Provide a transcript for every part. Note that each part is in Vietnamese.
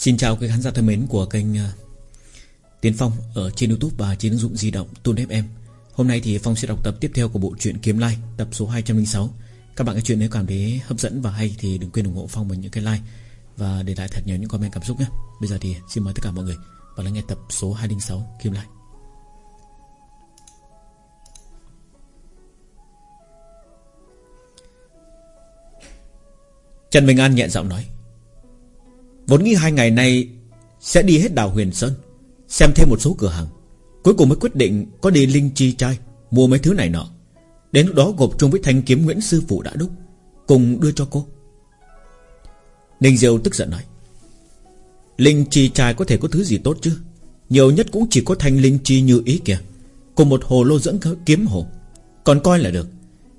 Xin chào quý khán giả thân mến của kênh à, Tiến Phong ở trên Youtube và trên ứng dụng di động Tôn FM Hôm nay thì Phong sẽ đọc tập tiếp theo của bộ truyện Kiếm Lai, tập số 206 Các bạn cái chuyện nếu cảm thấy hấp dẫn và hay thì đừng quên ủng hộ Phong bằng những cái like Và để lại thật nhiều những comment cảm xúc nhé. Bây giờ thì xin mời tất cả mọi người vào lắng nghe tập số 206 Kiếm Lai. Trần Bình An nhẹ giọng nói Vốn nghĩ hai ngày nay Sẽ đi hết đảo Huyền Sơn, Xem thêm một số cửa hàng. Cuối cùng mới quyết định có đi Linh Chi Trai Mua mấy thứ này nọ. Đến lúc đó gộp chung với thanh kiếm Nguyễn Sư Phụ đã đúc, Cùng đưa cho cô. Ninh Diêu tức giận nói, Linh Chi Trai có thể có thứ gì tốt chứ? Nhiều nhất cũng chỉ có thanh Linh Chi như ý kìa, Cùng một hồ lô dẫn kiếm hồ. Còn coi là được,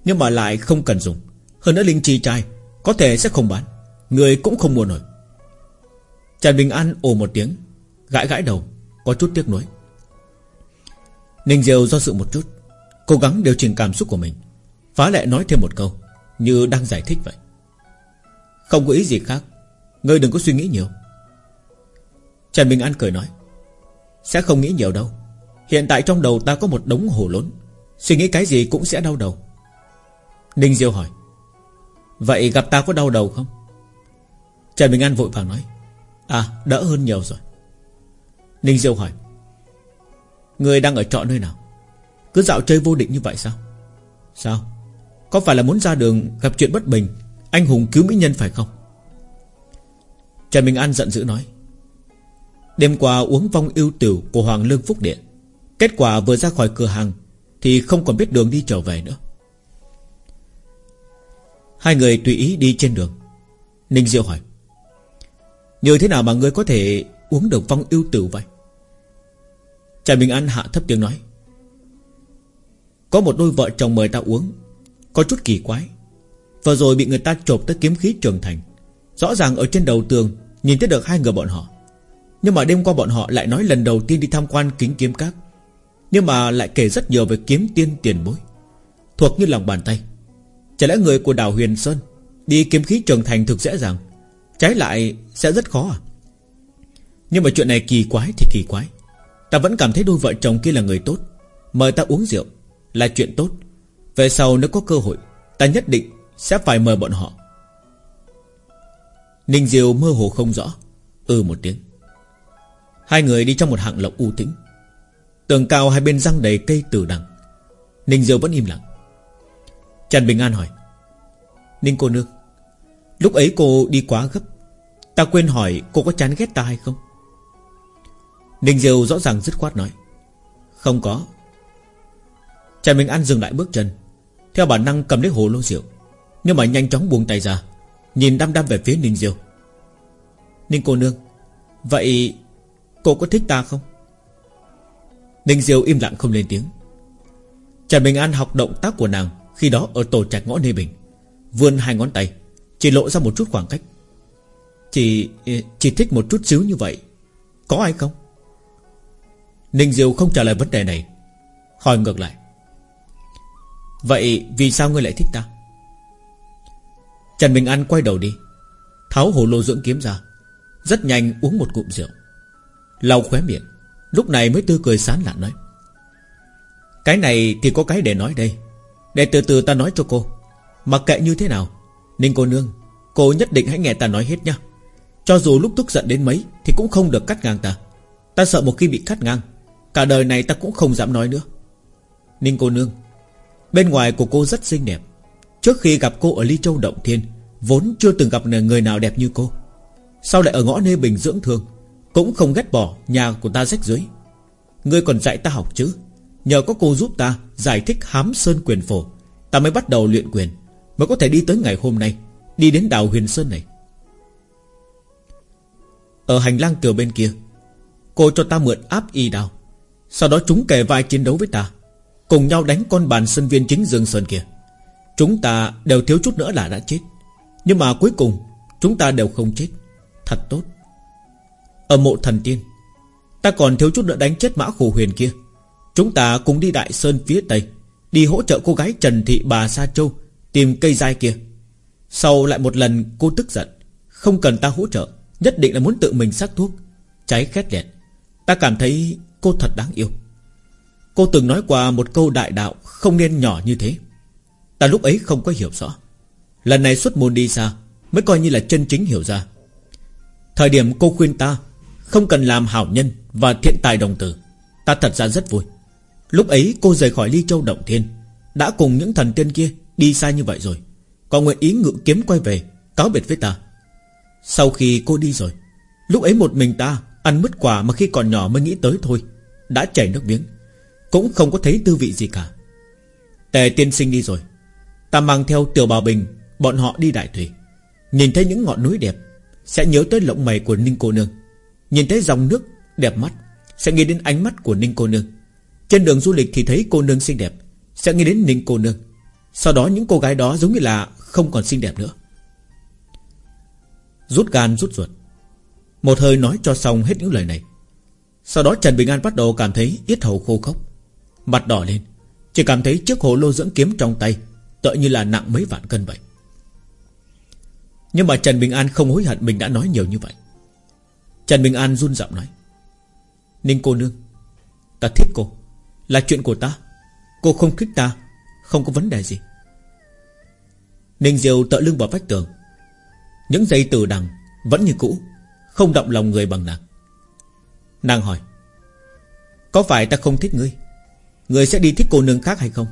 Nhưng mà lại không cần dùng. Hơn nữa Linh Chi Trai Có thể sẽ không bán, Người cũng không mua nổi. Trần Bình An ồ một tiếng, Gãi gãi đầu, Có chút tiếc nuối. Ninh Diêu do sự một chút, Cố gắng điều chỉnh cảm xúc của mình, Phá lệ nói thêm một câu, Như đang giải thích vậy. Không có ý gì khác, Ngươi đừng có suy nghĩ nhiều. Trần Bình An cười nói, Sẽ không nghĩ nhiều đâu. Hiện tại trong đầu ta có một đống hồ lớn Suy nghĩ cái gì cũng sẽ đau đầu. Ninh Diêu hỏi, Vậy gặp ta có đau đầu không? Trần Bình An vội vàng nói À đỡ hơn nhiều rồi. Ninh Diêu hỏi, Người đang ở trọ nơi nào? Cứ dạo chơi vô định như vậy sao? Sao? Có phải là muốn ra đường gặp chuyện bất bình, Anh hùng cứu mỹ nhân phải không? Trần Bình An giận dữ nói, Đêm qua uống vong yêu tiểu Của Hoàng Lương Phúc Điện, Kết quả vừa ra khỏi cửa hàng Thì không còn biết đường đi trở về nữa. Hai người tùy ý đi trên đường. Ninh Diêu hỏi như thế nào mà ngươi có thể uống được vong yêu tử vậy? Trần Bình An hạ thấp tiếng nói. Có một đôi vợ chồng mời ta uống, Có chút kỳ quái. Vừa rồi bị người ta chộp tới kiếm khí trường thành. Rõ ràng ở trên đầu tường, Nhìn thấy được hai người bọn họ. Nhưng mà đêm qua bọn họ lại nói lần đầu tiên đi tham quan kính kiếm các. Nhưng mà lại kể rất nhiều về kiếm tiên tiền bối. Thuộc như lòng bàn tay. Chả lẽ người của đảo Huyền Sơn Đi kiếm khí trường thành thực dễ dàng? Trái lại, sẽ rất khó à? Nhưng mà chuyện này kỳ quái thì kỳ quái. Ta vẫn cảm thấy đôi vợ chồng kia là người tốt. Mời ta uống rượu, Là chuyện tốt. Về sau nếu có cơ hội, Ta nhất định sẽ phải mời bọn họ. Ninh Diều mơ hồ không rõ Ừ một tiếng. Hai người đi trong một hạng lộc u tĩnh. Tường cao hai bên răng đầy cây tử đằng. Ninh Diều vẫn im lặng. Trần Bình An hỏi, Ninh cô nương, Lúc ấy cô đi quá gấp Ta quên hỏi cô có chán ghét ta hay không? Ninh Diêu rõ ràng dứt khoát nói, Không có. Trần Minh An dừng lại bước chân, Theo bản năng cầm lấy hồ lô rượu, Nhưng mà nhanh chóng buông tay ra, Nhìn đăm đăm về phía Ninh Diêu. Ninh cô nương, Vậy cô có thích ta không? Ninh Diêu im lặng không lên tiếng. Trần Bình An học động tác của nàng Khi đó ở tổ trạch ngõ Nê Bình, Vươn hai ngón tay, Chỉ lộ ra một chút khoảng cách. Chỉ ờ, chỉ thích một chút xíu như vậy. Có ai không? Ninh Diệu không trả lời vấn đề này. Hỏi ngược lại. Vậy vì sao ngươi lại thích ta? Trần Bình An quay đầu đi. Tháo hồ lô dưỡng kiếm ra. Rất nhanh uống một cụm rượu. Lau khóe miệng. Lúc này mới tươi cười sán lạn nói. Cái này thì có cái để nói đây. Để từ từ ta nói cho cô. Mặc kệ như thế nào, Ninh cô nương, Cô nhất định hãy nghe ta nói hết nha cho dù lúc tức giận đến mấy Thì cũng không được cắt ngang ta. Ta sợ một khi bị cắt ngang, Cả đời này ta cũng không dám nói nữa. Ninh cô nương, Bên ngoài của cô rất xinh đẹp. Trước khi gặp cô ở Ly Châu Động Thiên, Vốn chưa từng gặp người nào đẹp như cô. Sao lại ở ngõ nơi Bình dưỡng thương, Cũng không ghét bỏ nhà của ta rách dưới Ngươi còn dạy ta học chứ? Nhờ có cô giúp ta giải thích hám sơn quyền phổ, Ta mới bắt đầu luyện quyền, Mới có thể đi tới ngày hôm nay, Đi đến đảo huyền sơn này. Ở hành lang cửa bên kia. Cô cho ta mượn áp y đào. Sau đó chúng kề vai chiến đấu với ta. Cùng nhau đánh con bàn sân viên chính Dương Sơn kia. Chúng ta đều thiếu chút nữa là đã chết. Nhưng mà cuối cùng, Chúng ta đều không chết. Thật tốt. Ở mộ thần tiên, Ta còn thiếu chút nữa đánh chết mã khổ huyền kia. Chúng ta cùng đi Đại Sơn phía Tây, Đi hỗ trợ cô gái Trần Thị Bà Sa Châu Tìm cây dai kia. Sau lại một lần, cô tức giận. Không cần ta hỗ trợ. Nhất định là muốn tự mình sắc thuốc. Cháy khét lẹt Ta cảm thấy cô thật đáng yêu. Cô từng nói qua một câu đại đạo Không nên nhỏ như thế. Ta lúc ấy không có hiểu rõ. Lần này xuất môn đi xa, Mới coi như là chân chính hiểu ra. Thời điểm cô khuyên ta, Không cần làm hảo nhân và thiện tài đồng tử, Ta thật ra rất vui. Lúc ấy cô rời khỏi ly châu động thiên, Đã cùng những thần tiên kia đi xa như vậy rồi Còn nguyện ý ngự kiếm quay về, Cáo biệt với ta. Sau khi cô đi rồi, Lúc ấy một mình ta Ăn mứt quả mà khi còn nhỏ mới nghĩ tới thôi, Đã chảy nước miếng, Cũng không có thấy tư vị gì cả. Tề tiên sinh đi rồi, Ta mang theo tiểu bào bình, Bọn họ đi đại thủy. Nhìn thấy những ngọn núi đẹp, Sẽ nhớ tới lộng mày của Ninh cô nương. Nhìn thấy dòng nước đẹp mắt, Sẽ nghĩ đến ánh mắt của Ninh cô nương. Trên đường du lịch thì thấy cô nương xinh đẹp, Sẽ nghĩ đến Ninh cô nương. Sau đó những cô gái đó giống như là Không còn xinh đẹp nữa. Rút gan rút ruột. Một hơi nói cho xong hết những lời này. Sau đó Trần Bình An bắt đầu cảm thấy Yết hầu khô khốc. Mặt đỏ lên, Chỉ cảm thấy chiếc hồ lô dưỡng kiếm trong tay Tựa như là nặng mấy vạn cân vậy. Nhưng mà Trần Bình An không hối hận Mình đã nói nhiều như vậy. Trần Bình An run giọng nói, Ninh cô nương, Ta thích cô. Là chuyện của ta. Cô không thích ta, Không có vấn đề gì. Ninh diều tợ lưng vào vách tường những dây từ đằng Vẫn như cũ, Không động lòng người bằng nàng. Nàng hỏi, Có phải ta không thích ngươi? Ngươi sẽ đi thích cô nương khác hay không?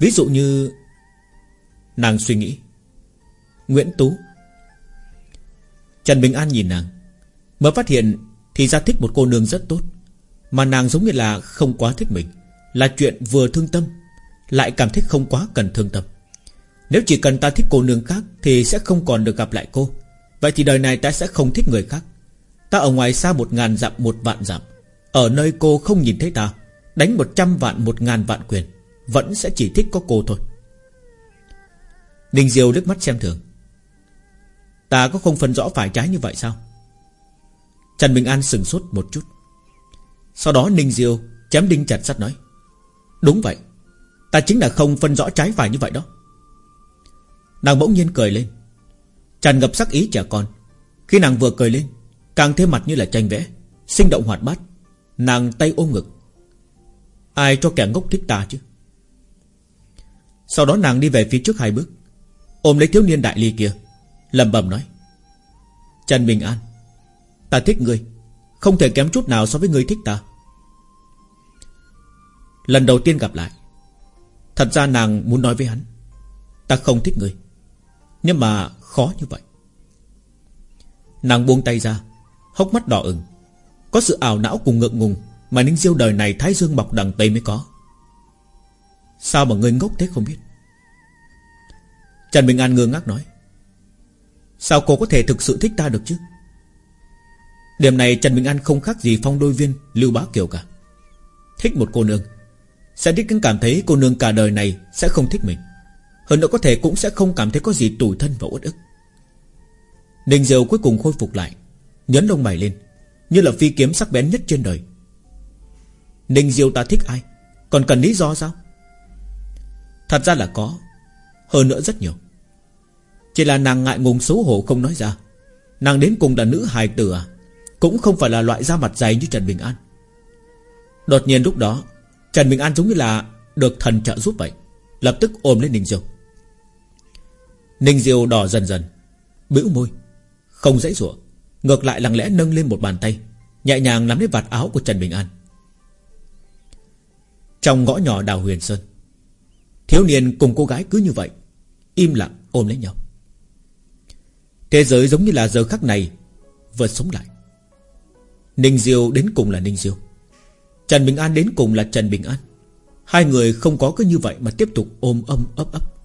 Ví dụ như Nàng suy nghĩ, Nguyễn Tú. Trần Bình An nhìn nàng, Mới phát hiện thì ra thích một cô nương rất tốt, Mà nàng giống như là không quá thích mình, Là chuyện vừa thương tâm, Lại cảm thấy không quá cần thương tâm. Nếu chỉ cần ta thích cô nương khác Thì sẽ không còn được gặp lại cô. Vậy thì đời này ta sẽ không thích người khác. Ta ở ngoài xa một ngàn dặm, một vạn dặm. Ở nơi cô không nhìn thấy ta, Đánh một trăm vạn, một ngàn vạn quyền, Vẫn sẽ chỉ thích có cô thôi. Ninh Diêu nước mắt xem thường. Ta có không phân rõ phải trái như vậy sao? Trần Bình An sừng sốt một chút. Sau đó Ninh Diêu chém đinh chặt sắt nói, Đúng vậy, Ta chính là không phân rõ trái phải như vậy đó. Nàng bỗng nhiên cười lên. Tràn ngập sắc ý trẻ con. Khi nàng vừa cười lên, Càng thêm mặt như là tranh vẽ, Sinh động hoạt bát. Nàng tay ôm ngực. Ai cho kẻ ngốc thích ta chứ? Sau đó nàng đi về phía trước hai bước, Ôm lấy thiếu niên đại ly kia, lẩm bẩm nói. Trần Bình An, Ta thích ngươi, Không thể kém chút nào so với ngươi thích ta. Lần đầu tiên gặp lại, Thật ra nàng muốn nói với hắn, Ta không thích ngươi. Nhưng mà khó như vậy. Nàng buông tay ra, Hốc mắt đỏ ửng. Có sự ảo não cùng ngượng ngùng Mà Ninh Diêu đời này Thái Dương bọc đằng Tây mới có. Sao mà ngươi ngốc thế không biết? Trần Bình An ngơ ngác nói, Sao cô có thể thực sự thích ta được chứ? Điểm này Trần Bình An không khác gì phong đôi viên Lưu Bá Kiều cả. Thích một cô nương, Sẽ đích cũng cảm thấy cô nương cả đời này Sẽ không thích mình. Hơn nữa có thể cũng sẽ không cảm thấy có gì tủi thân và uất ức. Ninh diều cuối cùng khôi phục lại, Nhấn lông mày lên, Như là phi kiếm sắc bén nhất trên đời. Ninh diều ta thích ai? Còn cần lý do sao? Thật ra là có, Hơn nữa rất nhiều. Chỉ là nàng ngại ngùng xấu hổ không nói ra. Nàng đến cùng là nữ hài tử à? Cũng không phải là loại da mặt dày như Trần Bình An. Đột nhiên lúc đó, Trần Bình An giống như là Được thần trợ giúp vậy, Lập tức ôm lên Ninh Diêu. Ninh Diêu đỏ dần dần. Bĩu môi. Không dãy rủa. Ngược lại lặng lẽ nâng lên một bàn tay, Nhẹ nhàng nắm lấy vạt áo của Trần Bình An. Trong ngõ nhỏ đào huyền sơn, Thiếu niên cùng cô gái cứ như vậy, Im lặng ôm lấy nhau. Thế giới giống như là giờ khắc này Vừa sống lại. Ninh Diêu đến cùng là Ninh Diêu. Trần Bình An đến cùng là Trần Bình An. Hai người không có cứ như vậy Mà tiếp tục ôm âm ấp ấp.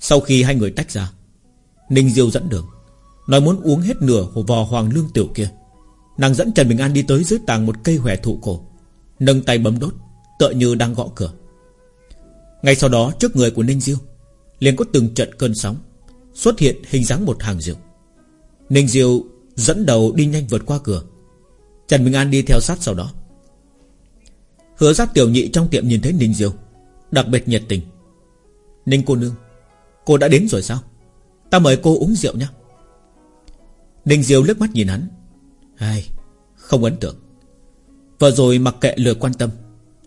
Sau khi hai người tách ra, Ninh Diêu dẫn đường, Nói muốn uống hết nửa hồ vò hoàng lương tiểu kia. Nàng dẫn Trần Bình An đi tới dưới tàng một cây hòe thụ cổ, Nâng tay bấm đốt, Tựa như đang gõ cửa. Ngay sau đó, trước người của Ninh Diêu, liền có từng trận cơn sóng, Xuất hiện hình dáng một hàng rượu. Ninh Diêu Dẫn đầu đi nhanh vượt qua cửa. Trần Bình An đi theo sát sau đó. Hứa giác tiểu nhị trong tiệm nhìn thấy Ninh Diêu, Đặc biệt nhiệt tình. Ninh cô nương Cô đã đến rồi sao? Ta mời cô uống rượu nhé. Đình Diêu lướt mắt nhìn hắn. Ai, Không ấn tượng. Vừa rồi mặc kệ lừa quan tâm,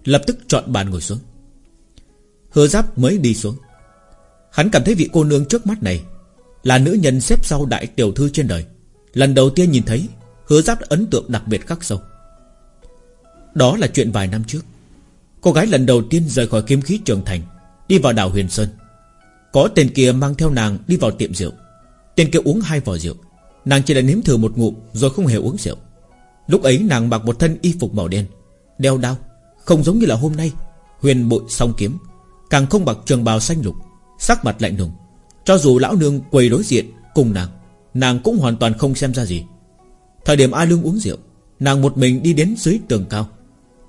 Lập tức chọn bàn ngồi xuống. Hứa giáp mới đi xuống. Hắn cảm thấy vị cô nương trước mắt này Là nữ nhân xếp sau đại tiểu thư trên đời. Lần đầu tiên nhìn thấy, Hứa giáp ấn tượng đặc biệt khắc sâu. Đó là chuyện vài năm trước. Cô gái lần đầu tiên rời khỏi kiếm khí trường thành, Đi vào đảo Huyền Sơn. Có tên kia mang theo nàng đi vào tiệm rượu. Tên kia uống hai vò rượu. Nàng chỉ đã nếm thử một ngụm Rồi không hề uống rượu. Lúc ấy nàng mặc một thân y phục màu đen, Đeo đao, Không giống như là hôm nay. Huyền bội song kiếm, Càng không mặc trường bào xanh lục, Sắc mặt lạnh lùng. Cho dù lão nương quầy đối diện cùng nàng Nàng cũng hoàn toàn không xem ra gì. Thời điểm A Lương uống rượu, Nàng một mình đi đến dưới tường cao.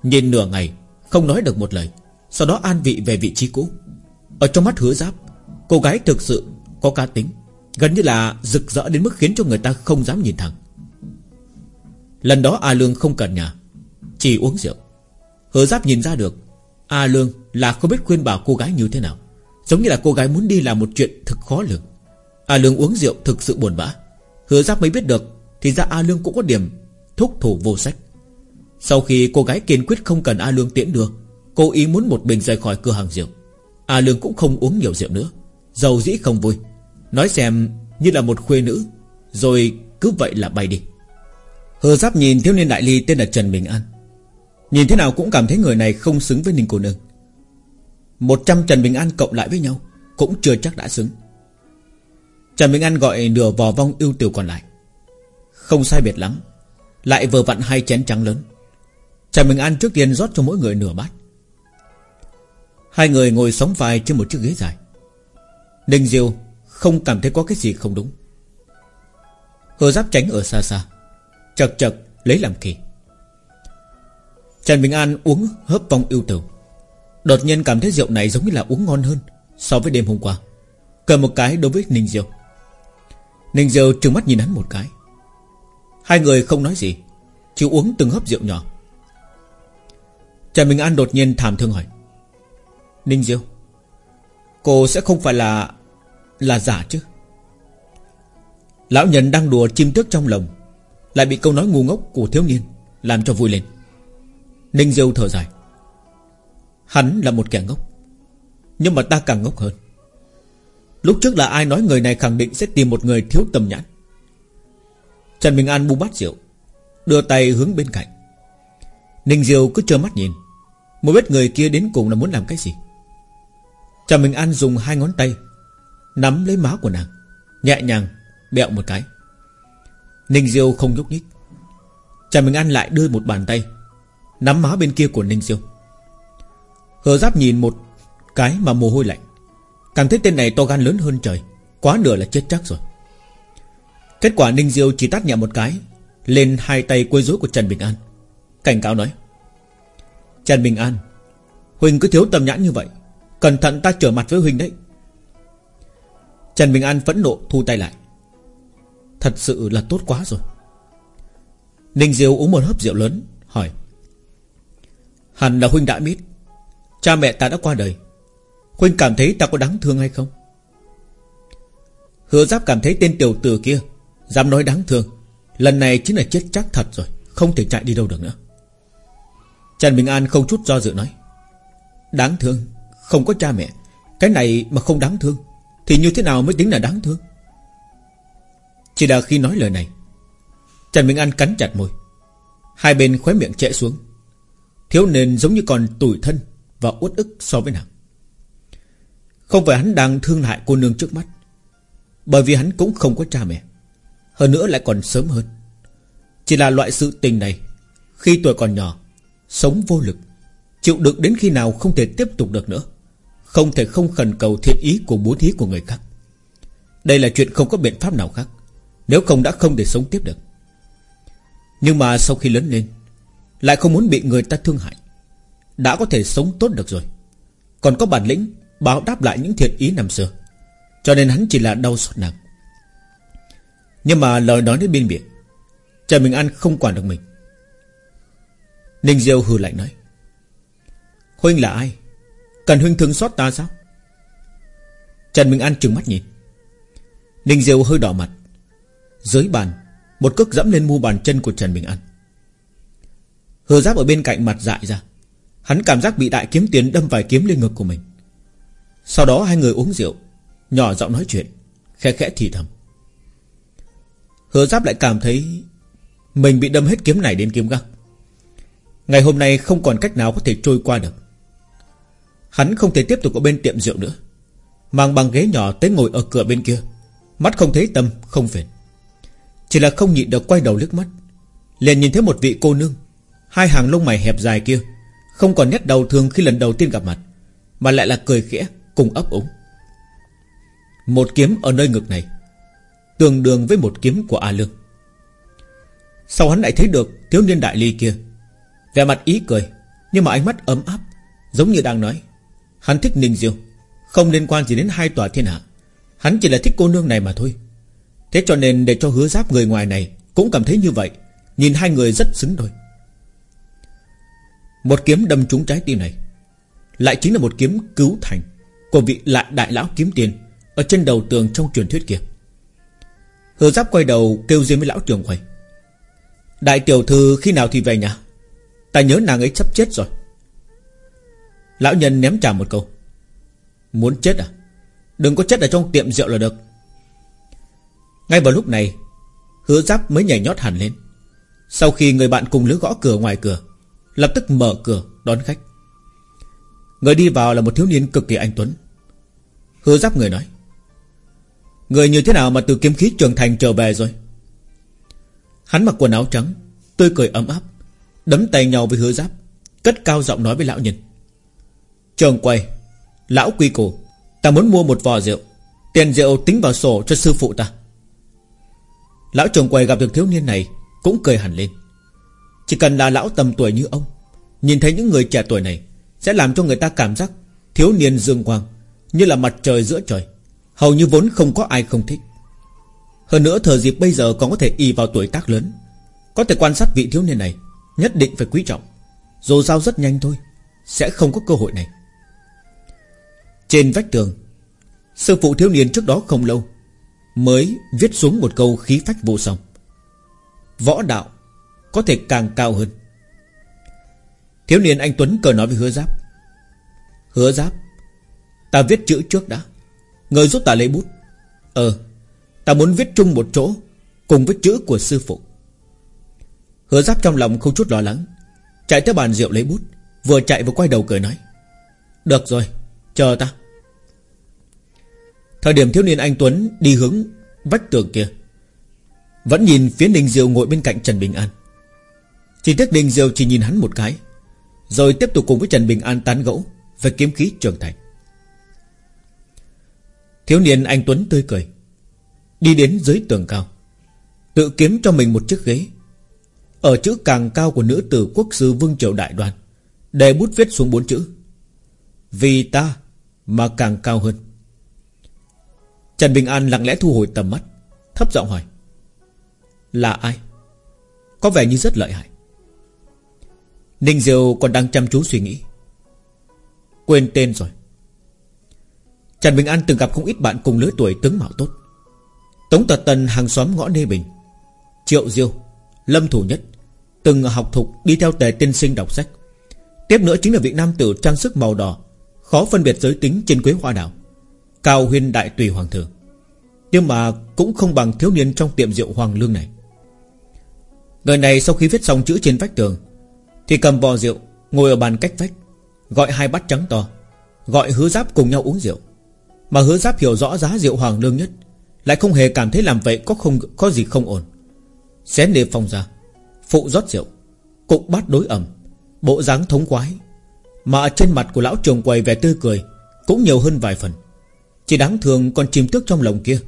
Nhìn nửa ngày, Không nói được một lời. Sau đó an vị về vị trí cũ. Ở trong mắt hứa giáp Cô gái thực sự có cá tính, Gần như là rực rỡ đến mức khiến cho người ta không dám nhìn thẳng. Lần đó A Lương không cần nhà, Chỉ uống rượu. Hứa giáp nhìn ra được, A Lương là không biết khuyên bảo cô gái như thế nào, Giống như là cô gái muốn đi làm một chuyện thực khó lường. A Lương uống rượu thực sự buồn bã. Hứa giáp mới biết được, Thì ra A Lương cũng có điểm thúc thủ vô sách. Sau khi cô gái kiên quyết không cần A Lương tiễn đưa, Cô ý muốn một mình rời khỏi cửa hàng rượu. A Lương cũng không uống nhiều rượu nữa. Dầu dĩ không vui. Nói xem như là một khuê nữ, Rồi cứ vậy là bay đi. Hứa giáp nhìn thiếu niên đại ly tên là Trần Bình An. Nhìn thế nào cũng cảm thấy người này không xứng với Ninh Cô Nương. Một trăm Trần Bình An cộng lại với nhau Cũng chưa chắc đã xứng. Trần Bình An gọi nửa vò vong ưu tiểu còn lại. Không sai biệt lắm, Lại vừa vặn hai chén trắng lớn. Trần Bình An trước tiên rót cho mỗi người nửa bát. Hai người ngồi sóng vai trên một chiếc ghế dài. Ninh Diêu không cảm thấy có cái gì không đúng. Hứa giáp tránh ở xa xa, Chật chật lấy làm kỳ. Trần Bình An uống hớp vong yêu tử Đột nhiên cảm thấy rượu này giống như là uống ngon hơn So với đêm hôm qua. Cầm một cái đối với Ninh Diêu. Ninh Diêu trừng mắt nhìn hắn một cái. Hai người không nói gì, Chỉ uống từng hớp rượu nhỏ. Trần Bình An đột nhiên thảm thương hỏi, Ninh Diêu Cô sẽ không phải là Là giả chứ? Lão nhân đang đùa chim tước trong lòng Lại bị câu nói ngu ngốc của thiếu niên Làm cho vui lên. Ninh Diêu thở dài. Hắn là một kẻ ngốc, Nhưng mà ta càng ngốc hơn. Lúc trước là ai nói người này khẳng định Sẽ tìm một người thiếu tầm nhãn? Trần Bình An bu bát rượu, Đưa tay hướng bên cạnh. Ninh Diêu cứ trơ mắt nhìn. Một biết người kia đến cùng là muốn làm cái gì? Trà Minh An dùng hai ngón tay, Nắm lấy má của nàng, Nhẹ nhàng bẹo một cái. Ninh Diêu không nhúc nhích. Trà Minh An lại đưa một bàn tay, Nắm má bên kia của Ninh Diêu. Hờ giáp nhìn một cái mà mồ hôi lạnh. Cảm thấy tên này to gan lớn hơn trời, Quá nửa là chết chắc rồi. Kết quả Ninh Diêu chỉ tắt nhẹ một cái, Lên hai tay quấy rối của Trần Bình An. Cảnh cáo nói, Trần Bình An, Huỳnh cứ thiếu tầm nhãn như vậy Cẩn thận ta trở mặt với huynh đấy. Trần Bình An phẫn nộ thu tay lại. Thật sự là tốt quá rồi. Ninh Diêu uống một hớp rượu lớn, Hỏi. Hẳn là Huynh đã biết. Cha mẹ ta đã qua đời. Huynh cảm thấy ta có đáng thương hay không? Hứa giáp cảm thấy tên tiểu tử kia Dám nói đáng thương. Lần này chính là chết chắc thật rồi, Không thể chạy đi đâu được nữa. Trần Bình An không chút do dự nói. Đáng thương. Không có cha mẹ. Cái này mà không đáng thương, Thì như thế nào mới tính là đáng thương? Chỉ là khi nói lời này Trần Minh An cắn chặt môi. Hai bên khóe miệng trễ xuống. Thiếu nên giống như còn tủi thân Và uất ức so với nàng. Không phải hắn đang thương hại cô nương trước mắt, Bởi vì hắn cũng không có cha mẹ. Hơn nữa lại còn sớm hơn. Chỉ là loại sự tình này, Khi tuổi còn nhỏ, Sống vô lực, Chịu đựng đến khi nào không thể tiếp tục được nữa. Không thể không khẩn cầu thiện ý của bố thí của người khác. Đây là chuyện không có biện pháp nào khác, Nếu không đã không thể sống tiếp được. Nhưng mà sau khi lớn lên, lại không muốn bị người ta thương hại, Đã có thể sống tốt được rồi. Còn có bản lĩnh báo đáp lại những thiện ý năm xưa, Cho nên hắn chỉ là đau xót nặng Nhưng mà lời nói đến bên miệng, Trần Bình An không quản được mình. Ninh Diêu hừ lạnh nói, Huynh là ai? Cần huynh thương xót ta sao? Trần Minh An trừng mắt nhìn. Ninh Diêu hơi đỏ mặt. Dưới bàn, Một cước dẫm lên mu bàn chân của Trần Minh An. Hứa giáp ở bên cạnh mặt dại ra. Hắn cảm giác bị đại kiếm tiến đâm vài kiếm lên ngực của mình. Sau đó hai người uống rượu, Nhỏ giọng nói chuyện, Khẽ khẽ thì thầm. Hứa giáp lại cảm thấy Mình bị đâm hết kiếm này đến kiếm găng Ngày hôm nay không còn cách nào có thể trôi qua được. Hắn không thể tiếp tục ở bên tiệm rượu nữa. Mang bằng ghế nhỏ tới ngồi ở cửa bên kia. Mắt không thấy tâm, không phiền Chỉ là không nhịn được quay đầu liếc mắt. Liền nhìn thấy một vị cô nương. Hai hàng lông mày hẹp dài kia. Không còn nét đầu thường khi lần đầu tiên gặp mặt, Mà lại là cười khẽ, cùng ấp úng. Một kiếm ở nơi ngực này, Tương đương với một kiếm của A Lương. Sau hắn lại thấy được Thiếu niên đại ly kia? Vẻ mặt ý cười, Nhưng mà ánh mắt ấm áp, Giống như đang nói Hắn thích Ninh Diêu, Không liên quan gì đến hai tòa thiên hạ. Hắn chỉ là thích cô nương này mà thôi. Thế cho nên để cho hứa giáp người ngoài này Cũng cảm thấy như vậy, Nhìn hai người rất xứng đôi. Một kiếm đâm trúng trái tim này, Lại chính là một kiếm cứu thành Của vị lại đại lão kiếm tiền Ở trên đầu tường trong truyền thuyết kia. Hứa giáp quay đầu kêu riêng với lão trường quay Đại tiểu thư khi nào thì về nhà? Ta nhớ nàng ấy sắp chết rồi. Lão nhân ném trả một câu. Muốn chết à? Đừng có chết ở trong tiệm rượu là được. Ngay vào lúc này, Hứa giáp mới nhảy nhót hẳn lên. Sau khi người bạn cùng lứa gõ cửa ngoài cửa, Lập tức mở cửa đón khách. Người đi vào là một thiếu niên cực kỳ anh tuấn. Hứa giáp người nói, Người như thế nào mà từ kiếm khí trường thành trở về rồi? Hắn mặc quần áo trắng, Tươi cười ấm áp, Đấm tay nhau với hứa giáp, Cất cao giọng nói với lão nhân. Trường quầy. Lão quy củ, Ta muốn mua một vò rượu. Tiền rượu tính vào sổ cho sư phụ ta. Lão trường quầy gặp được thiếu niên này, Cũng cười hẳn lên. Chỉ cần là lão tầm tuổi như ông, Nhìn thấy những người trẻ tuổi này, Sẽ làm cho người ta cảm giác Thiếu niên dương quang, Như là mặt trời giữa trời. Hầu như vốn không có ai không thích. Hơn nữa thời dịp bây giờ còn có thể y vào tuổi tác lớn. Có thể quan sát vị thiếu niên này, Nhất định phải quý trọng. Dù sao rất nhanh thôi, Sẽ không có cơ hội này. Trên vách tường. Sư phụ thiếu niên trước đó không lâu Mới viết xuống một câu khí phách vô song. Võ đạo Có thể càng cao hơn. Thiếu niên anh Tuấn cờ nói với hứa giáp Hứa giáp, Ta viết chữ trước đã. Người giúp ta lấy bút. Ờ Ta muốn viết chung một chỗ Cùng với chữ của sư phụ. Hứa giáp trong lòng không chút lo lắng, Chạy tới bàn rượu lấy bút, Vừa chạy vừa quay đầu cười nói, Được rồi, Chờ ta. Thời điểm thiếu niên anh Tuấn đi hướng vách tường kia, Vẫn nhìn phía Ninh Diệu ngồi bên cạnh Trần Bình An. Chỉ tiếc Ninh Diệu chỉ nhìn hắn một cái, Rồi tiếp tục cùng với Trần Bình An tán gẫu Về kiếm khí trường thành. Thiếu niên anh Tuấn tươi cười, Đi đến dưới tường cao, Tự kiếm cho mình một chiếc ghế. Ở chữ càng cao của nữ tử quốc sư Vương Triều Đại Đoàn đề bút viết xuống bốn chữ. Vì ta mà càng cao hơn. Trần Bình An lặng lẽ thu hồi tầm mắt, Thấp giọng hỏi, Là ai? Có vẻ như rất lợi hại. Ninh Diêu còn đang chăm chú suy nghĩ, Quên tên rồi. Trần Bình An từng gặp không ít bạn cùng lứa tuổi tướng mạo tốt. Tống Tật Tần hàng xóm ngõ Nê Bình, Triệu Diêu, Lâm Thủ Nhất Từng học thục đi theo tề tiên sinh đọc sách. Tiếp nữa chính là vị nam tử trang sức màu đỏ, Khó phân biệt giới tính trên quế hoa đảo Cao huyên đại tùy hoàng thượng. Nhưng mà cũng không bằng thiếu niên trong tiệm rượu hoàng lương này. Người này sau khi viết xong chữ trên vách tường, Thì cầm vò rượu, Ngồi ở bàn cách vách, Gọi hai bát trắng to, Gọi hứa giáp cùng nhau uống rượu. Mà hứa giáp hiểu rõ giá rượu hoàng lương nhất, Lại không hề cảm thấy làm vậy có không, có gì không ổn. Xén nệm phòng ra, Phụ rót rượu, Cục bát đối ẩm, Bộ dáng thống quái. Mà trên mặt của lão trường quầy vẻ tươi cười, Cũng nhiều hơn vài phần. Chỉ đáng thường còn chìm tước trong lòng kia.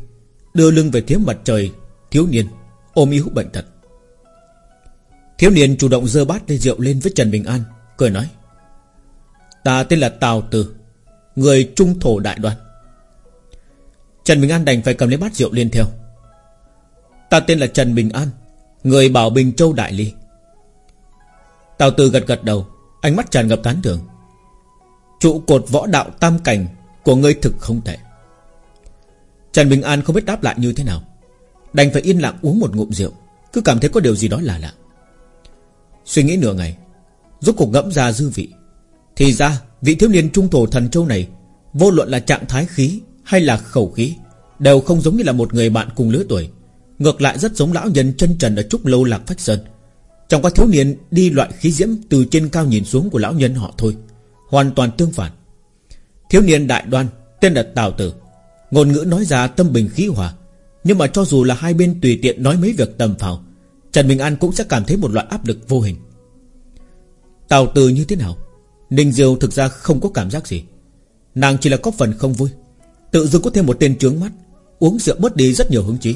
Đưa lưng về phía mặt trời, Thiếu niên, ôm yếu bệnh tật. Thiếu niên chủ động dơ bát lên rượu lên với Trần Bình An, Cười nói, Ta tên là Tào Tử, Người trung thổ đại đoàn. Trần Bình An đành phải cầm lấy bát rượu lên theo. Ta tên là Trần Bình An, Người bảo Bình Châu Đại Ly Tào Tử gật gật đầu, Ánh mắt tràn ngập tán thưởng. Trụ cột võ đạo tam cảnh Của ngươi thực không thể Trần Bình An không biết đáp lại như thế nào. Đành phải yên lặng uống một ngụm rượu. Cứ cảm thấy có điều gì đó là lạ. Suy nghĩ nửa ngày, Rốt cuộc ngẫm ra dư vị. Thì ra, vị thiếu niên trung thổ thần châu này, Vô luận là trạng thái khí Hay là khẩu khí, Đều không giống như là một người bạn cùng lứa tuổi. Ngược lại rất giống lão nhân chân trần ở Trúc Lâu Lạc Phách Sơn. Trong quá thiếu niên đi loại khí diễm Từ trên cao nhìn xuống của lão nhân họ thôi, Hoàn toàn tương phản. Thiếu niên đại đoan, Tên là Tào Tử. Ngôn ngữ nói ra tâm bình khí hòa. Nhưng mà cho dù là hai bên tùy tiện nói mấy việc tầm phào, Trần Bình An cũng sẽ cảm thấy một loại áp lực vô hình. Tào từ như thế nào? Ninh Diêu thực ra không có cảm giác gì. Nàng chỉ là có phần không vui. Tự dưng có thêm một tên trướng mắt, Uống rượu bớt đi rất nhiều hứng chí.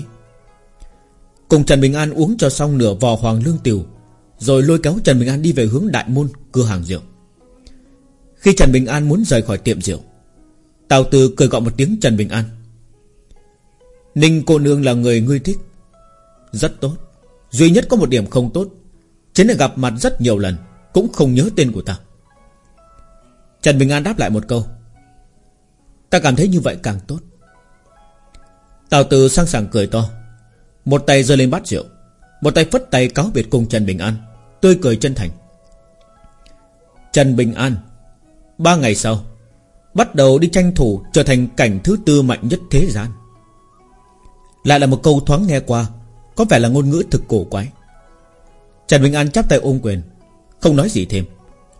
Cùng Trần Bình An uống cho xong nửa vò hoàng lương tiểu, Rồi lôi kéo Trần Bình An đi về hướng đại môn, cửa hàng rượu. Khi Trần Bình An muốn rời khỏi tiệm rượu Tào Từ cười gọi một tiếng Trần Bình An. Ninh cô nương là người ngươi thích. Rất tốt. Duy nhất có một điểm không tốt, Chính là gặp mặt rất nhiều lần, Cũng không nhớ tên của ta. Trần Bình An đáp lại một câu. Ta cảm thấy như vậy càng tốt. Tào Từ sang sảng cười to. Một tay giơ lên bát rượu, Một tay phất tay cáo biệt cùng Trần Bình An, Tươi cười chân thành. Trần Bình An, Ba ngày sau Bắt đầu đi tranh thủ trở thành cảnh thứ tư mạnh nhất thế gian. Lại là một câu thoáng nghe qua, Có vẻ là ngôn ngữ thực cổ quái. Trần Bình An chắp tay ôm quyền, Không nói gì thêm,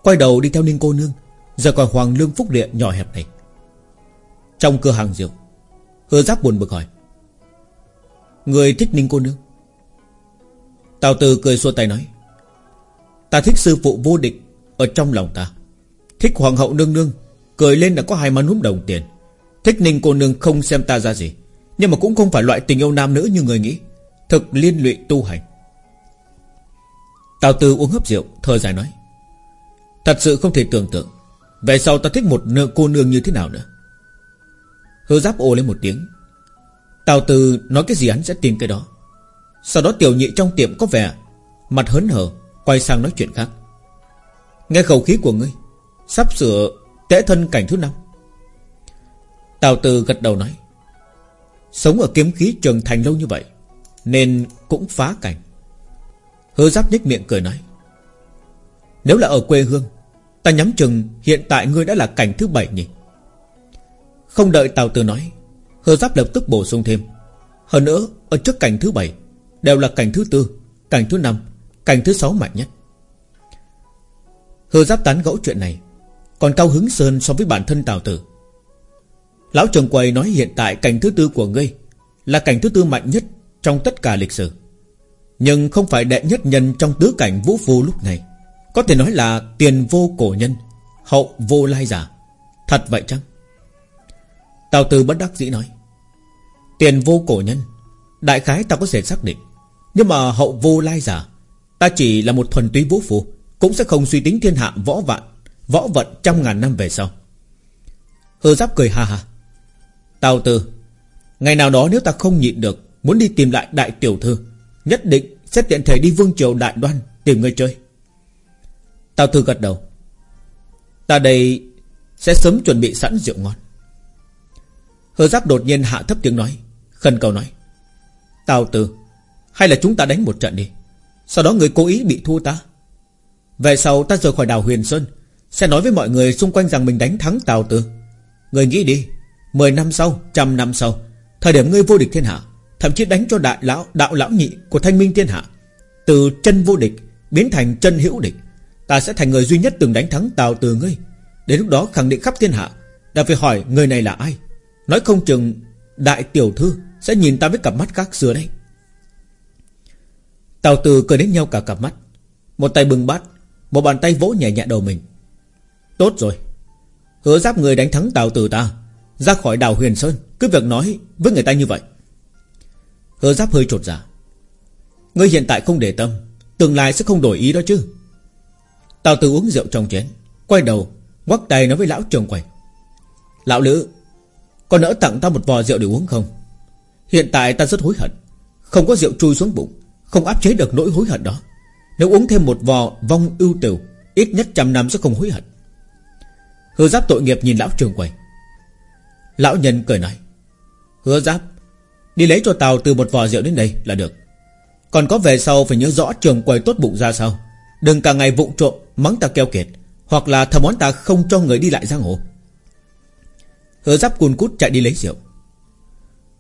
Quay đầu đi theo Ninh cô nương Giờ còn Hoàng Lương Phúc Địa nhỏ hẹp này. Trong cửa hàng rượu, Hứa giáp buồn bực hỏi, Người thích Ninh cô nương? Tào Từ cười xua tay nói, Ta thích sư phụ vô địch Ở trong lòng ta, Thích hoàng hậu nương nương Cười lên đã có hai má núm đồng tiền. Thích Ninh cô nương không xem ta ra gì, Nhưng mà cũng không phải loại tình yêu nam nữ như người nghĩ. Thực liên lụy tu hành. Tào tư uống hấp rượu Thơ dài nói, Thật sự không thể tưởng tượng, Về sau ta thích một nợ cô nương như thế nào nữa. Hứa giáp ô lên một tiếng. Tào tư nói cái gì hắn sẽ tin cái đó. Sau đó tiểu nhị trong tiệm có vẻ Mặt hớn hở, Quay sang nói chuyện khác. Nghe khẩu khí của ngươi, Sắp sửa tễ thân cảnh thứ năm. Tào Từ gật đầu nói, Sống ở kiếm khí trường thành lâu như vậy, Nên cũng phá cảnh. Hứa giáp nhếch miệng cười nói, Nếu là ở quê hương, Ta nhắm chừng hiện tại ngươi đã là cảnh thứ bảy nhỉ? Không đợi Tào Từ nói, Hứa giáp lập tức bổ sung thêm, Hơn nữa, ở trước cảnh thứ bảy Đều là cảnh thứ tư, Cảnh thứ năm, Cảnh thứ sáu mạnh nhất. Hứa giáp tán gẫu chuyện này còn cao hứng sơn so với bản thân Tào Tử. Lão trường quầy nói hiện tại cảnh thứ tư của ngươi Là cảnh thứ tư mạnh nhất Trong tất cả lịch sử. Nhưng không phải đệ nhất nhân trong tứ cảnh vũ phu lúc này. Có thể nói là tiền vô cổ nhân, Hậu vô lai giả. Thật vậy chăng? Tào Tử bất đắc dĩ nói, Tiền vô cổ nhân, Đại khái ta có thể xác định. Nhưng mà hậu vô lai giả, Ta chỉ là một thuần túy vũ phu, Cũng sẽ không suy tính thiên hạ võ vạn. Võ vận trăm ngàn năm về sau. Hư giáp cười ha ha. Tào tư Ngày nào đó nếu ta không nhịn được, Muốn đi tìm lại đại tiểu thư, Nhất định sẽ tiện thể đi vương triều đại đoan Tìm người chơi. Tào tư gật đầu. Ta đây sẽ sớm chuẩn bị sẵn rượu ngon. Hứa giáp đột nhiên hạ thấp tiếng nói, Khẩn cầu nói. Tào tư Hay là chúng ta đánh một trận đi, Sau đó người cố ý bị thua ta. Về sau ta rời khỏi đảo Huyền Sơn sẽ nói với mọi người xung quanh rằng mình đánh thắng Tào tư. Người nghĩ đi Mười năm sau, trăm năm sau Thời điểm ngươi vô địch thiên hạ Thậm chí đánh cho đại lão, đạo lão nhị của thanh minh thiên hạ Từ chân vô địch Biến thành chân hữu địch Ta sẽ thành người duy nhất từng đánh thắng Tào từ ngươi. Đến lúc đó khẳng định khắp thiên hạ Đã phải hỏi người này là ai. Nói không chừng đại tiểu thư Sẽ nhìn ta với cặp mắt khác xưa đấy. Tào từ cười đến nhau cả cặp mắt. Một tay bưng bát Một bàn tay vỗ nhẹ nhẹ đầu mình. Tốt rồi. Hứa giáp người đánh thắng Tào từ ta. Ra khỏi đảo Huyền Sơn, Cứ việc nói với người ta như vậy. Hứa giáp hơi trột dạ. Ngươi hiện tại không để tâm, Tương lai sẽ không đổi ý đó chứ. Tào từ uống rượu trong chén, Quay đầu Quắc tay nói với lão trường quầy. Lão lữ, Có nỡ tặng ta một vò rượu để uống không? Hiện tại ta rất hối hận, Không có rượu chui xuống bụng, Không áp chế được nỗi hối hận đó. Nếu uống thêm một vò vong ưu tiểu Ít nhất trăm năm sẽ không hối hận. Hứa giáp tội nghiệp nhìn lão trường quầy. Lão nhân cười nói, Hứa giáp, Đi lấy cho tàu từ một vò rượu đến đây là được. Còn có về sau phải nhớ rõ trường quầy tốt bụng ra sao. Đừng cả ngày vụng trộm, Mắng ta keo kiệt, Hoặc là thầm món ta không cho người đi lại giang hồ. Hứa giáp cuồn cút chạy đi lấy rượu.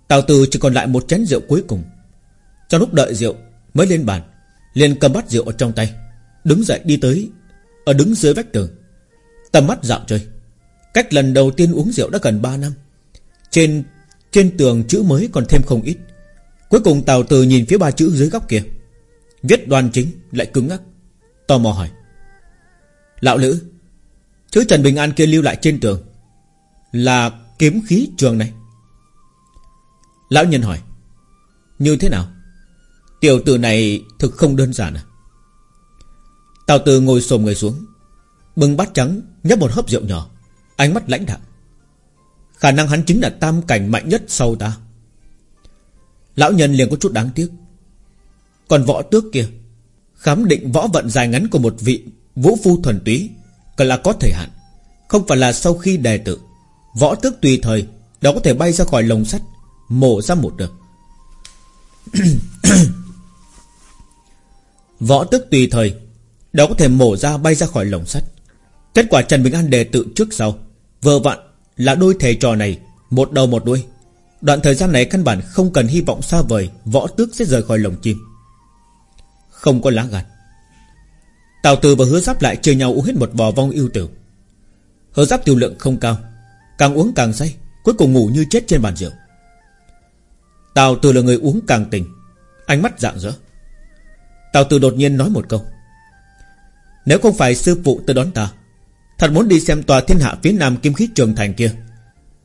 Tào Từ chỉ còn lại một chén rượu cuối cùng. Trong lúc đợi rượu, Mới lên bàn, liền cầm bát rượu ở trong tay, Đứng dậy đi tới, Ở đứng dưới vách tường. Tầm mắt dạo chơi. Cách lần đầu tiên uống rượu đã gần 3 năm. Trên trên tường chữ mới còn thêm không ít. Cuối cùng Tào Từ nhìn phía ba chữ dưới góc kia. Viết đoan chính lại cứng ngắc, Tò mò hỏi. Lão Lữ, Chữ Trần Bình An kia lưu lại trên tường Là kiếm khí trường này. Lão nhân hỏi, Như thế nào? Tiểu tử này thực không đơn giản à? Tào Từ ngồi xồm người xuống Bưng bát trắng, nhấp một hớp rượu nhỏ. Ánh mắt lãnh đạm. Khả năng hắn chính là tam cảnh mạnh nhất sau ta. Lão nhân liền có chút đáng tiếc. Còn võ tước kia, Khám định võ vận dài ngắn của một vị Vũ phu thuần túy Cần là có thời hạn. Không phải là sau khi đề tự Võ tước tùy thời Đó có thể bay ra khỏi lồng sắt, Mổ ra một được Võ tước tùy thời Đó có thể mổ ra bay ra khỏi lồng sắt. Kết quả Trần Bình An đề tự trước sau. Vừa vặn là đôi thầy trò này, Một đầu một đuôi. Đoạn thời gian này căn bản không cần hy vọng xa vời, Võ tước sẽ rời khỏi lồng chim. Không có lá gan. Tào Từ và Hứa Giáp lại chơi nhau uống hết một vò vong yêu tử. Hứa Giáp tiêu lượng không cao, Càng uống càng say, Cuối cùng ngủ như chết trên bàn rượu. Tào Từ là người uống càng tình Ánh mắt dạng dỡ Tào Từ đột nhiên nói một câu. Nếu không phải sư phụ tới đón ta Thật muốn đi xem tòa thiên hạ phía nam kim khí trường thành kia.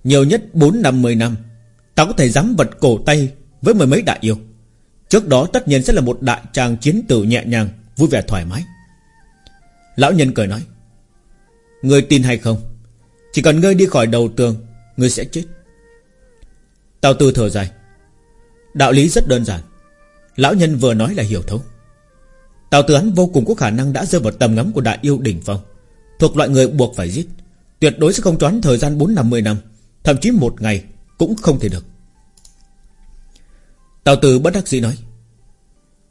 Nhiều nhất 4 năm 10 năm. Ta có thể dám vật cổ tay Với mười mấy đại yêu. Trước đó tất nhiên sẽ là một đại tràng chiến tử nhẹ nhàng, Vui vẻ thoải mái. Lão nhân cười nói Người tin hay không? Chỉ cần ngươi đi khỏi đầu tường, Ngươi sẽ chết. Tào tư thở dài, Đạo lý rất đơn giản. Lão nhân vừa nói là hiểu thấu. Tào tư hắn vô cùng có khả năng đã rơi vào tầm ngắm của đại yêu đỉnh phong. Thuộc loại người buộc phải giết. Tuyệt đối sẽ không choán thời gian 4 năm 10 năm. Thậm chí một ngày cũng không thể được. Tào tử bất đắc dĩ nói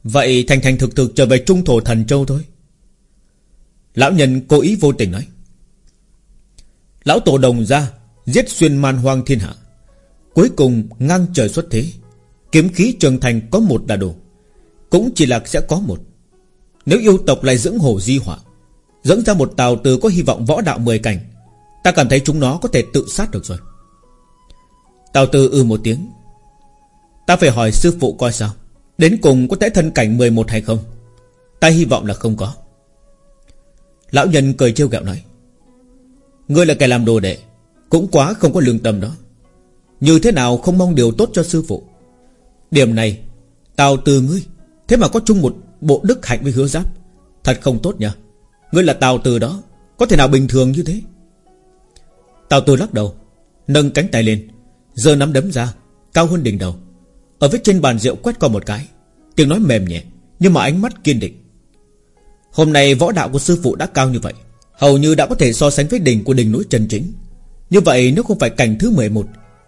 Vậy thành thành thực thực trở về trung thổ thần châu thôi. Lão nhân cố ý vô tình nói Lão tổ đồng ra Giết xuyên man hoang thiên hạ Cuối cùng ngang trời xuất thế Kiếm khí trường thành có một đà đồ, Cũng chỉ là sẽ có một. Nếu yêu tộc lại dưỡng hổ di họa Dẫn ra một tàu từ có hy vọng võ đạo 10 cảnh. Ta cảm thấy chúng nó có thể tự sát được rồi. Tào Tư ư ừ một tiếng. Ta phải hỏi sư phụ coi sao. Đến cùng có thể thân cảnh 11 hay không? Ta hy vọng là không có. Lão nhân cười trêu gẹo nói. Ngươi là kẻ làm đồ đệ. Cũng quá không có lương tâm đó. Như thế nào không mong điều tốt cho sư phụ? Điểm này Tào từ ngươi, Thế mà có chung một bộ đức hạnh với hứa giáp. Thật không tốt nha Ngươi là Tào từ đó, Có thể nào bình thường như thế? Tào từ lắc đầu, Nâng cánh tay lên Giờ nắm đấm ra, Cao hơn đỉnh đầu. Ở phía trên bàn rượu quét qua một cái, Tiếng nói mềm nhẹ, Nhưng mà ánh mắt kiên định. Hôm nay võ đạo của sư phụ đã cao như vậy, Hầu như đã có thể so sánh với đỉnh của đỉnh núi Trần Chính. Như vậy nếu không phải cảnh thứ 11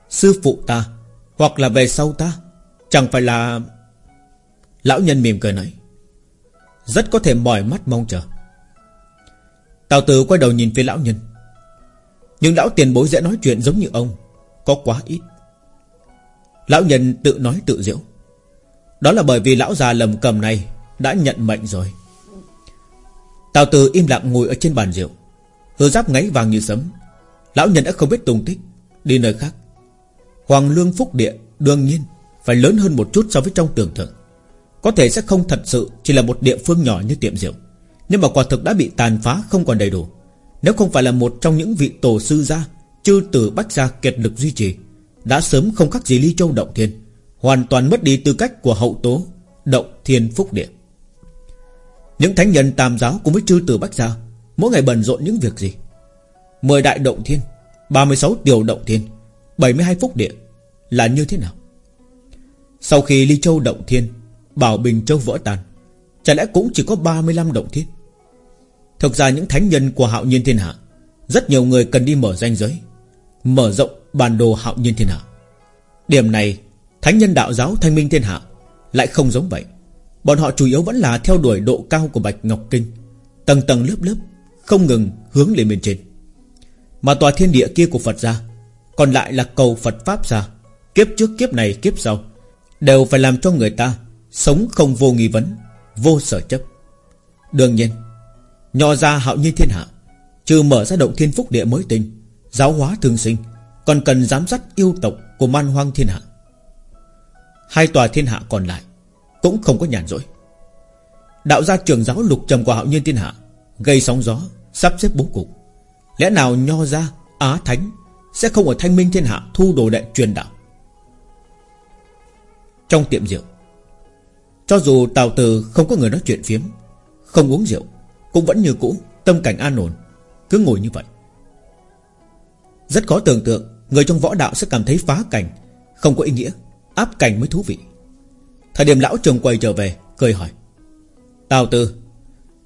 Sư phụ ta, Hoặc là về sau ta, Chẳng phải là Lão nhân mỉm cười nói, Rất có thể mỏi mắt mong chờ. Tào tử quay đầu nhìn phía lão nhân. Nhưng lão tiền bối dễ nói chuyện giống như ông, Có quá ít. Lão nhân tự nói tự diễu Đó là bởi vì lão già lầm cầm này Đã nhận mệnh rồi. Tào tử im lặng ngồi ở trên bàn rượu. Hứa giáp ngáy vàng như sấm. Lão nhân đã không biết tung tích, Đi nơi khác. Hoàng lương phúc địa đương nhiên Phải lớn hơn một chút so với trong tưởng tượng. Có thể sẽ không thật sự Chỉ là một địa phương nhỏ như tiệm rượu. Nhưng mà quả thực đã bị tàn phá không còn đầy đủ. Nếu không phải là một trong những vị tổ sư gia, Chư tử bách gia kiệt lực duy trì, Đã sớm không khác gì ly châu động thiên, Hoàn toàn mất đi tư cách của hậu tố, Động thiên phúc địa. Những thánh nhân tam giáo cùng với chư tử bách gia, Mỗi ngày bận rộn những việc gì? Mười đại động thiên 36 tiểu động thiên 72 phúc địa Là như thế nào? Sau khi ly châu động thiên, Bảo Bình Châu vỡ tan Chả lẽ cũng chỉ có 35 động thiên? Thực ra những thánh nhân của hạo nhiên thiên hạ, Rất nhiều người cần đi mở danh giới, Mở rộng bản đồ hạo nhiên thiên hạ. Điểm này, Thánh nhân đạo giáo thanh minh thiên hạ Lại không giống vậy. Bọn họ chủ yếu vẫn là theo đuổi độ cao của Bạch Ngọc Kinh, Tầng tầng lớp lớp, Không ngừng hướng lên bên trên. Mà tòa thiên địa kia của Phật gia, Còn lại là cầu Phật Pháp gia, Kiếp trước kiếp này kiếp sau, Đều phải làm cho người ta Sống không vô nghi vấn. Vô sở chấp. Đương nhiên, Nho ra hạo nhiên thiên hạ, Trừ mở ra động thiên phúc địa mới tinh, Giáo hóa thương sinh, Còn cần giám sát yêu tộc của man hoang thiên hạ. Hai tòa thiên hạ còn lại Cũng không có nhàn rỗi. Đạo gia trường giáo lục trầm của hạo nhiên thiên hạ, Gây sóng gió, Sắp xếp bố cục. Lẽ nào nho ra Á thánh Sẽ không ở thanh minh thiên hạ thu đồ đệ truyền đạo? Trong tiệm rượu cho dù Tào Từ không có người nói chuyện phiếm Không uống rượu Cũng vẫn như cũ Tâm cảnh an ổn Cứ ngồi như vậy. Rất khó tưởng tượng Người trong võ đạo sẽ cảm thấy phá cảnh Không có ý nghĩa Áp cảnh mới thú vị. Thời điểm lão trường quay trở về Cười hỏi Tào tử,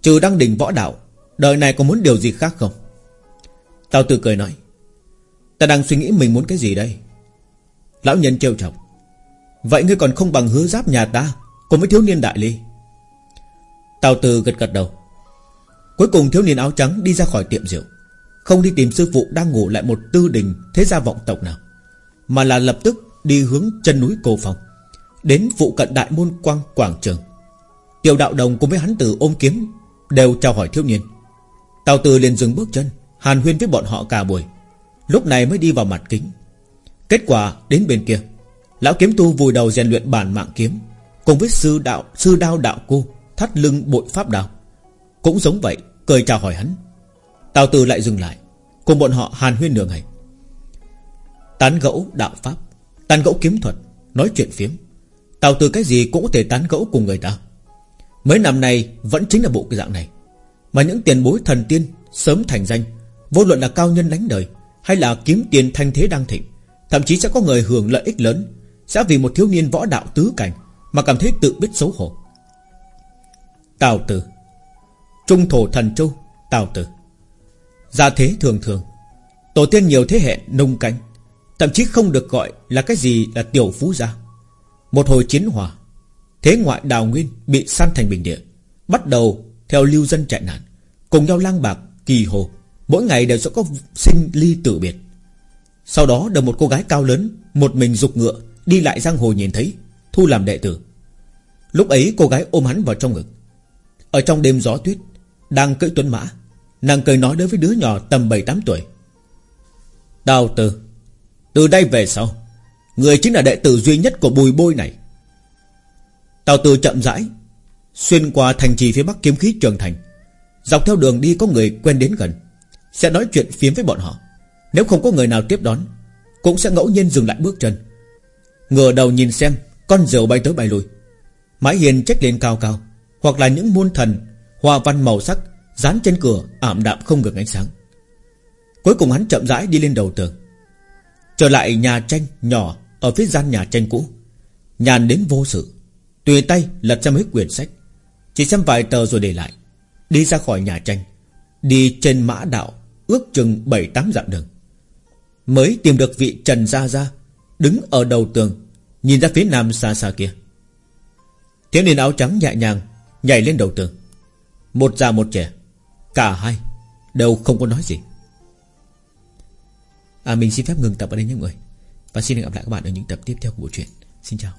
Trừ đăng đỉnh võ đạo Đời này có muốn điều gì khác không? Tào tử cười nói Ta đang suy nghĩ mình muốn cái gì đây? Lão nhân trêu chọc Vậy ngươi còn không bằng hứa giáp nhà ta Cùng với thiếu niên đại ly Tào từ gật gật đầu. Cuối cùng thiếu niên áo trắng đi ra khỏi tiệm rượu. Không đi tìm sư phụ đang ngủ lại một tư đình Thế gia vọng tộc nào, Mà là lập tức đi hướng chân núi Cô Phong, Đến phụ cận đại môn quang quảng trường. Tiểu đạo đồng cùng với hắn tử ôm kiếm Đều chào hỏi thiếu niên. Tào từ liền dừng bước chân, Hàn huyên với bọn họ cả buổi. Lúc này mới đi vào mặt kính. Kết quả đến bên kia, Lão kiếm tu vùi đầu rèn luyện bản mạng kiếm Cùng với sư đạo, sư đao đạo cô, Thắt lưng bội pháp đao. Cũng giống vậy, cười chào hỏi hắn. Tào từ lại dừng lại, Cùng bọn họ hàn huyên nửa ngày Tán gẫu đạo pháp, Tán gẫu kiếm thuật, Nói chuyện phiếm. Tào từ cái gì cũng có thể tán gẫu cùng người ta. Mấy năm nay vẫn chính là bộ cái dạng này. Mà những tiền bối thần tiên Sớm thành danh, Vô luận là cao nhân lánh đời Hay là kiếm tiền thanh thế đang thịnh, Thậm chí sẽ có người hưởng lợi ích lớn, Sẽ vì một thiếu niên võ đạo tứ cảnh mà cảm thấy tự biết xấu hổ. Tào tử Trung thổ thần châu Tào tử. Gia thế thường thường Tổ tiên nhiều thế hệ nông canh Thậm chí không được gọi là cái gì là tiểu phú gia. Một hồi chiến hòa Thế ngoại đào nguyên bị san thành bình địa Bắt đầu theo lưu dân chạy nạn Cùng nhau lang bạc, kỳ hồ Mỗi ngày đều sẽ có sinh ly tử biệt. Sau đó được một cô gái cao lớn Một mình dục ngựa Đi lại giang hồ nhìn thấy Thu làm đệ tử. Lúc ấy cô gái ôm hắn vào trong ngực. Ở trong đêm gió tuyết, Đang cưỡi tuấn mã, Nàng cười nói đối với đứa nhỏ tầm 7-8 tuổi. Đào tử Từ đây về sau, Người chính là đệ tử duy nhất của bùi bôi này. Tào Từ chậm rãi, Xuyên qua thành trì phía bắc kiếm khí trường thành. Dọc theo đường đi có người quen đến gần, Sẽ nói chuyện phiếm với bọn họ. Nếu không có người nào tiếp đón, Cũng sẽ ngẫu nhiên dừng lại bước chân. Ngửa đầu nhìn xem, Con rượu bay tới bay lui. Mái hiền trách lên cao cao, Hoặc là những muôn thần, Hoa văn màu sắc Dán trên cửa, ảm đạm không ngừng ánh sáng. Cuối cùng hắn chậm rãi đi lên đầu tường. Trở lại nhà tranh nhỏ Ở phía gian nhà tranh cũ. Nhàn đến vô sự, Tùy tay lật ra mấy quyển sách, Chỉ xem vài tờ rồi để lại. Đi ra khỏi nhà tranh, Đi trên mã đạo, Ước chừng 7-8 dặm đường. Mới tìm được vị Trần Gia Gia, Đứng ở đầu tường, Nhìn ra phía nam xa xa kia. Thiếu niên áo trắng nhẹ nhàng, Nhảy lên đầu tường. Một già một trẻ, Cả hai đều không có nói gì. À mình xin phép ngừng tập ở đây nhé mọi người. Và xin hẹn gặp lại các bạn ở những tập tiếp theo của bộ truyện. Xin chào.